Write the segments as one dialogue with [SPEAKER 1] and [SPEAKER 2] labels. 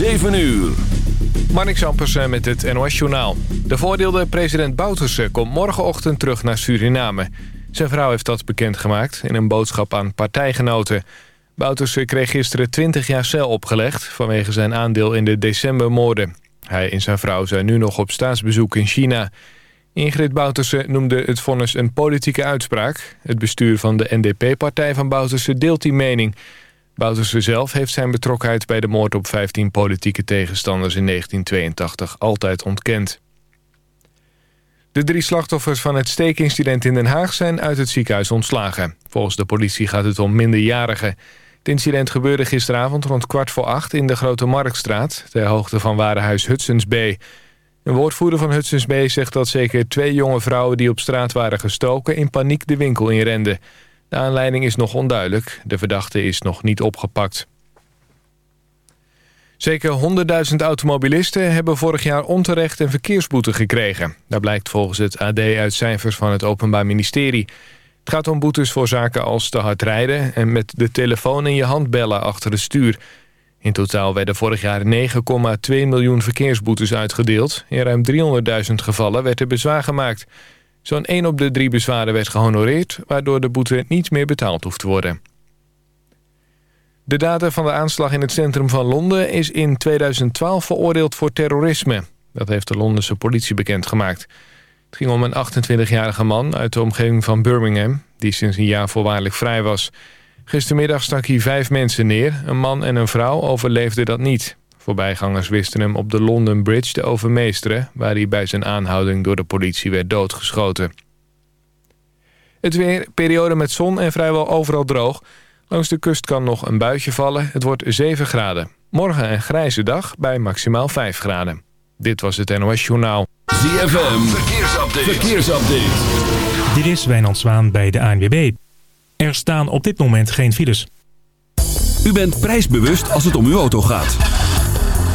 [SPEAKER 1] 7 uur.
[SPEAKER 2] Marnik Zampersen met het NOS-journaal. De voordeelde president Bouterse komt morgenochtend terug naar Suriname. Zijn vrouw heeft dat bekendgemaakt in een boodschap aan partijgenoten. Bouterse kreeg gisteren 20 jaar cel opgelegd... vanwege zijn aandeel in de decembermoorden. Hij en zijn vrouw zijn nu nog op staatsbezoek in China. Ingrid Bouterse noemde het vonnis een politieke uitspraak. Het bestuur van de NDP-partij van Bouterse deelt die mening... Bouterse zelf heeft zijn betrokkenheid bij de moord op 15 politieke tegenstanders in 1982 altijd ontkend. De drie slachtoffers van het steekincident in Den Haag zijn uit het ziekenhuis ontslagen. Volgens de politie gaat het om minderjarigen. Het incident gebeurde gisteravond rond kwart voor acht in de Grote Marktstraat... ter hoogte van warenhuis Hudson's Bay. Een woordvoerder van Hudson's Bay zegt dat zeker twee jonge vrouwen... die op straat waren gestoken in paniek de winkel inrenden. De aanleiding is nog onduidelijk. De verdachte is nog niet opgepakt. Zeker 100.000 automobilisten hebben vorig jaar onterecht een verkeersboete gekregen. Dat blijkt volgens het AD uit cijfers van het Openbaar Ministerie. Het gaat om boetes voor zaken als te hard rijden... en met de telefoon in je hand bellen achter het stuur. In totaal werden vorig jaar 9,2 miljoen verkeersboetes uitgedeeld. In ruim 300.000 gevallen werd er bezwaar gemaakt... Zo'n 1 op de 3 bezwaren werd gehonoreerd... waardoor de boete niet meer betaald hoeft te worden. De dader van de aanslag in het centrum van Londen... is in 2012 veroordeeld voor terrorisme. Dat heeft de Londense politie bekendgemaakt. Het ging om een 28-jarige man uit de omgeving van Birmingham... die sinds een jaar voorwaardelijk vrij was. Gistermiddag stak hij vijf mensen neer. Een man en een vrouw overleefden dat niet. Voorbijgangers wisten hem op de London Bridge te overmeesteren... waar hij bij zijn aanhouding door de politie werd doodgeschoten. Het weer, periode met zon en vrijwel overal droog. Langs de kust kan nog een buitje vallen. Het wordt 7 graden. Morgen een grijze dag bij maximaal 5 graden. Dit was het NOS Journaal.
[SPEAKER 1] ZFM, verkeersupdate. verkeersupdate.
[SPEAKER 3] Dit is Wijnand Zwaan bij de ANWB. Er staan op dit moment geen files.
[SPEAKER 1] U bent prijsbewust als het om uw auto gaat.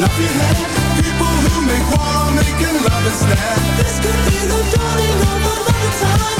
[SPEAKER 4] People who make war making love instead. This could be the dawning of another time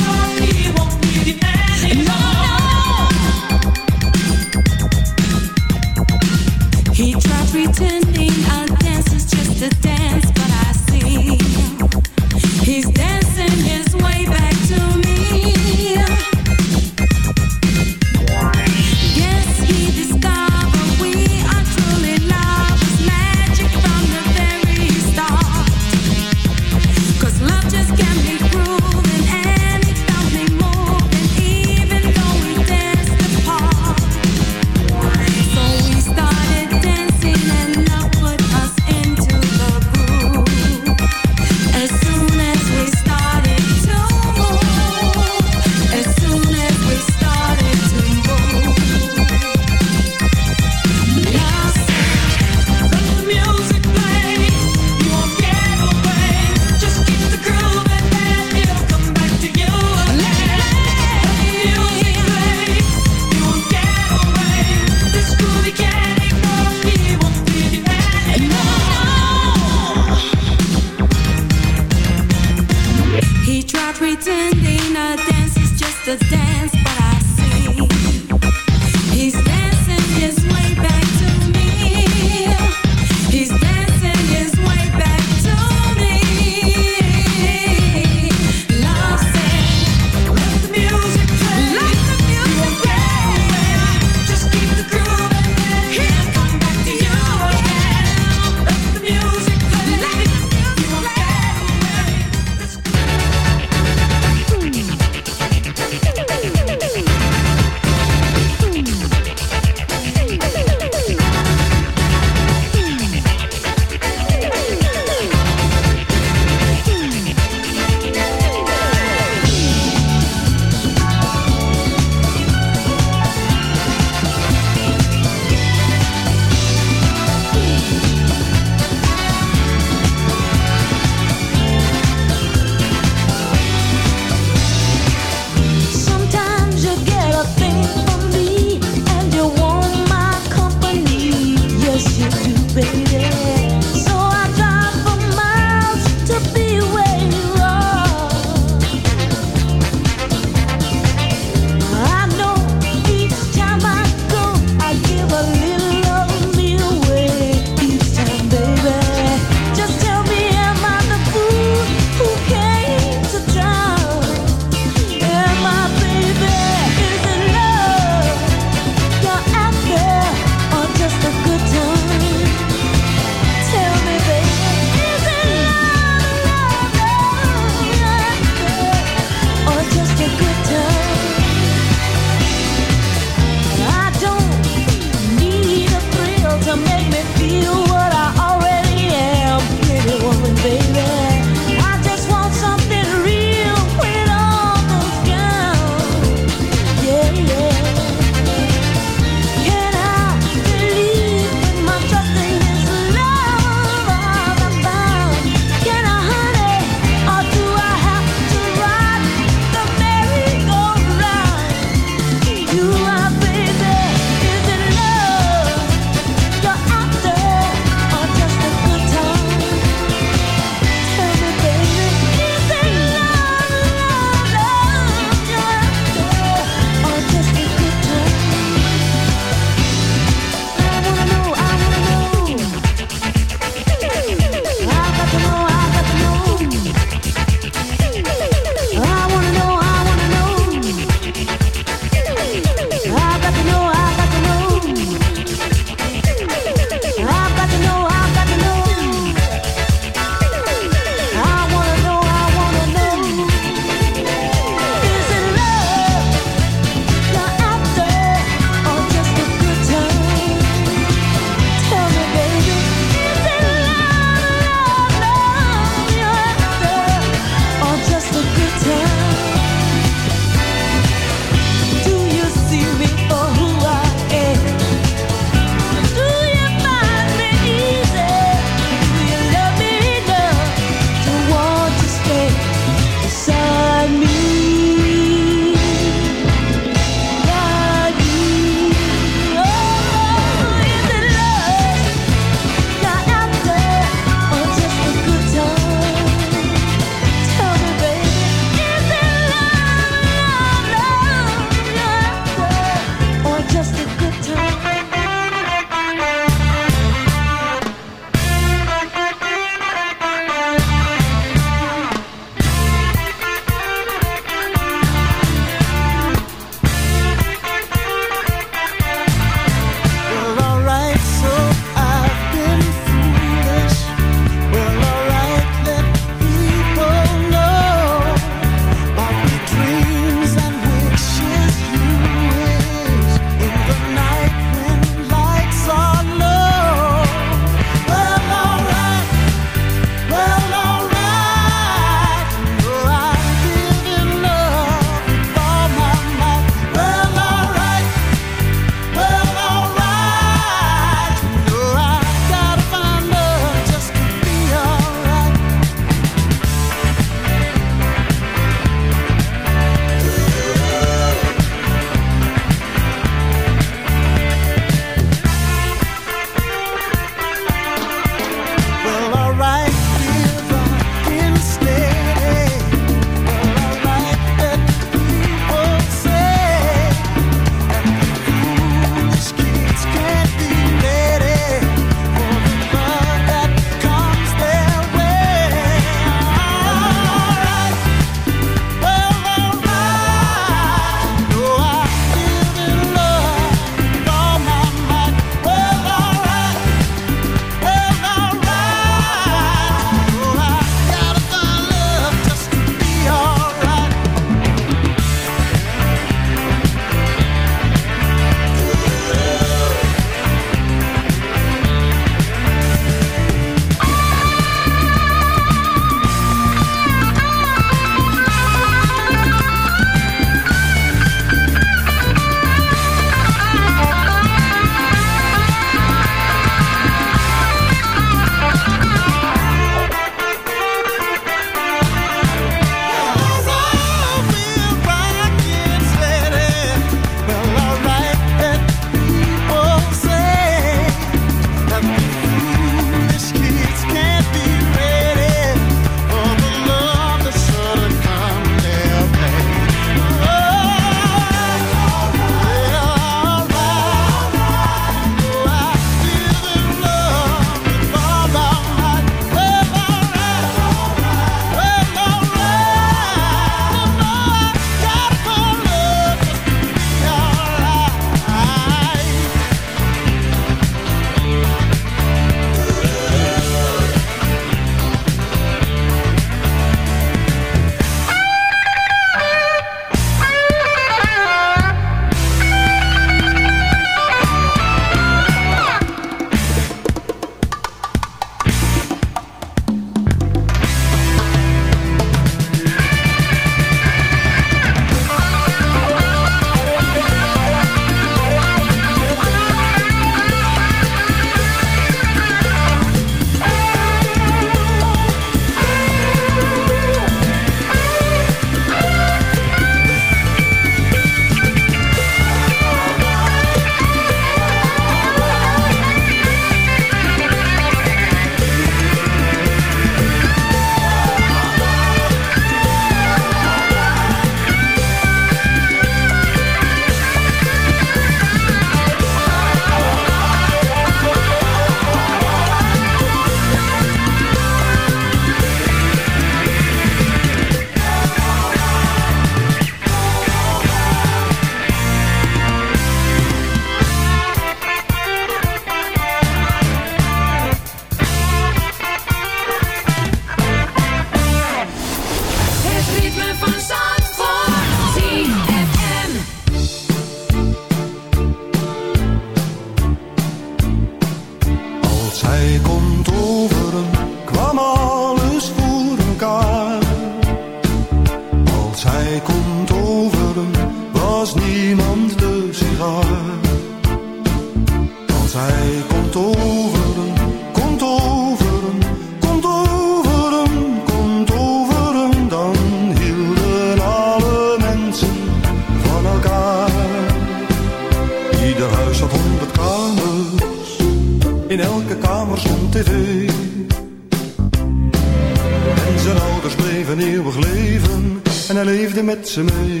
[SPEAKER 5] met ze mee.